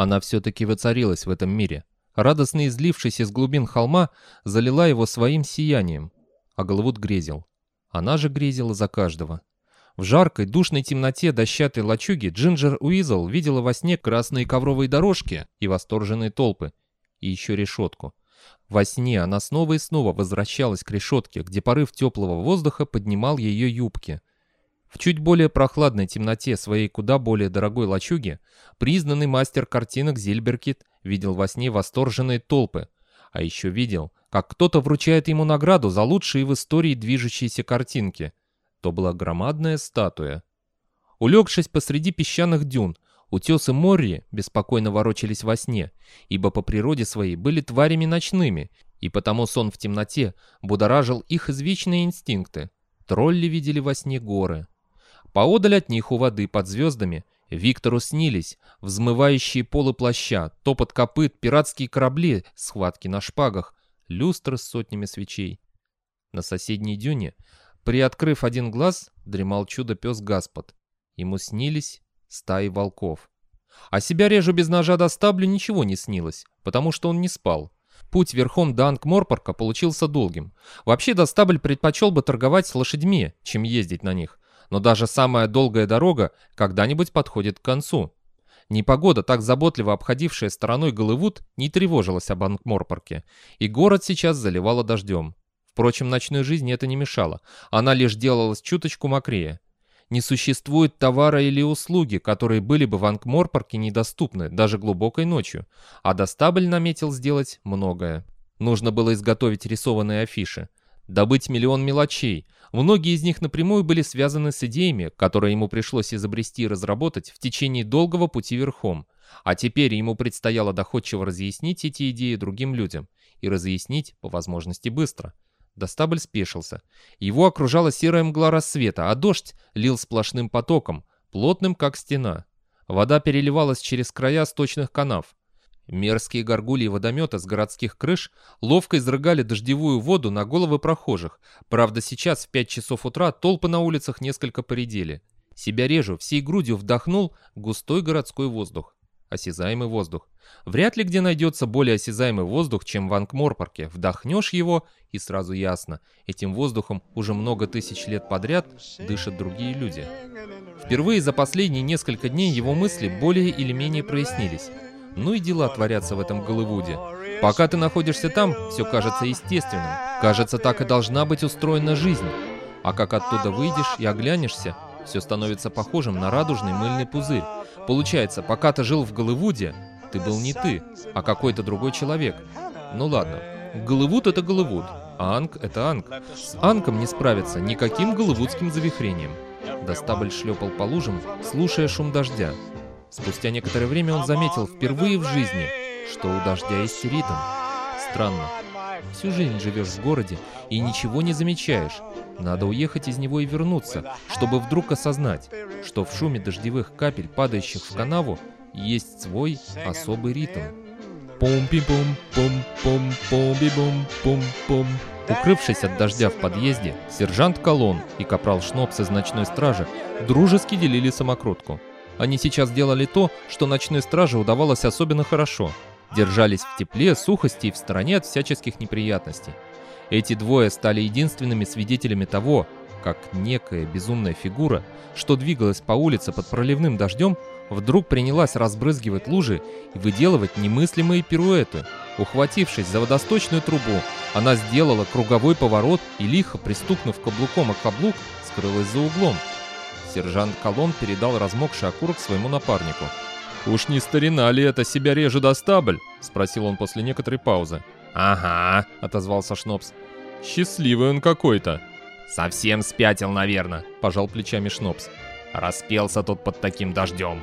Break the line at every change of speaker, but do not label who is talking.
Она все-таки воцарилась в этом мире. Радостно излившись из глубин холма, залила его своим сиянием. А Голливуд грезил. Она же грезила за каждого. В жаркой, душной темноте дощатой лачуги Джинджер Уизл видела во сне красные ковровые дорожки и восторженные толпы. И еще решетку. Во сне она снова и снова возвращалась к решетке, где порыв теплого воздуха поднимал ее юбки. В чуть более прохладной темноте своей куда более дорогой лачуги признанный мастер картинок Зильберкит видел во сне восторженные толпы, а еще видел, как кто-то вручает ему награду за лучшие в истории движущиеся картинки. То была громадная статуя. Улегшись посреди песчаных дюн, утесы Морри беспокойно ворочались во сне, ибо по природе своей были тварями ночными, и потому сон в темноте будоражил их извечные инстинкты. Тролли видели во сне горы. Поодаль от них у воды под звездами Виктору снились взмывающие полы плаща, топот копыт, пиратские корабли, схватки на шпагах, люстры с сотнями свечей. На соседней дюне, приоткрыв один глаз, дремал чудо-пес Гаспод. Ему снились стаи волков. А себя режу без ножа до стаблю ничего не снилось, потому что он не спал. Путь верхом до Ангморпорка получился долгим. Вообще Достабль предпочел бы торговать с лошадьми, чем ездить на них. Но даже самая долгая дорога когда-нибудь подходит к концу. Непогода, так заботливо обходившая стороной Голливуд, не тревожилась об Ангморпорке, и город сейчас заливало дождем. Впрочем, ночной жизни это не мешало, она лишь делалась чуточку мокрее. Не существует товара или услуги, которые были бы в Ангморпорке недоступны даже глубокой ночью, а Достабль наметил сделать многое. Нужно было изготовить рисованные афиши, добыть миллион мелочей. Многие из них напрямую были связаны с идеями, которые ему пришлось изобрести и разработать в течение долгого пути верхом. А теперь ему предстояло доходчиво разъяснить эти идеи другим людям. И разъяснить, по возможности, быстро. Достабль спешился. Его окружала серая мгла рассвета, а дождь лил сплошным потоком, плотным как стена. Вода переливалась через края сточных канав. Мерзкие горгульи водомета с городских крыш ловко изрыгали дождевую воду на головы прохожих. Правда, сейчас в 5 часов утра толпы на улицах несколько поредели. Себя режу, всей грудью вдохнул густой городской воздух. Осязаемый воздух. Вряд ли где найдется более осязаемый воздух, чем в Анкморпорке. Вдохнешь его, и сразу ясно. Этим воздухом уже много тысяч лет подряд дышат другие люди. Впервые за последние несколько дней его мысли более или менее прояснились. Ну и дела творятся в этом Голливуде. Пока ты находишься там, все кажется естественным. Кажется, так и должна быть устроена жизнь. А как оттуда выйдешь и оглянешься, все становится похожим на радужный мыльный пузырь. Получается, пока ты жил в Голливуде, ты был не ты, а какой-то другой человек. Ну ладно, Голливуд — это Голливуд, а Анг — это Анг. С Ангом не справиться никаким голливудским завихрением. Достабль шлепал по лужам, слушая шум дождя. Спустя некоторое время он заметил впервые в жизни, что у дождя есть ритм. Странно. Всю жизнь живешь в городе и ничего не замечаешь. Надо уехать из него и вернуться, чтобы вдруг осознать, что в шуме дождевых капель, падающих в канаву, есть свой особый ритм. Пум-пи-пум-пум-пум-пум-би-бум-пум-пум. Укрывшись от дождя в подъезде, сержант Колон и капрал Шнопс из ночной стражи дружески делили самокрутку. Они сейчас делали то, что ночной страже удавалось особенно хорошо. Держались в тепле, сухости и в стороне от всяческих неприятностей. Эти двое стали единственными свидетелями того, как некая безумная фигура, что двигалась по улице под проливным дождем, вдруг принялась разбрызгивать лужи и выделывать немыслимые пируэты. Ухватившись за водосточную трубу, она сделала круговой поворот и, лихо пристукнув каблуком о каблук, скрылась за углом. Сержант Колон передал размокший окурок своему напарнику. «Уж не старина ли это себя реже до стабль?» — спросил он после некоторой паузы.
«Ага», — отозвался Шнопс.
«Счастливый он какой-то».
«Совсем спятил, наверное», —
пожал плечами Шнопс.
«Распелся тут под таким дождем».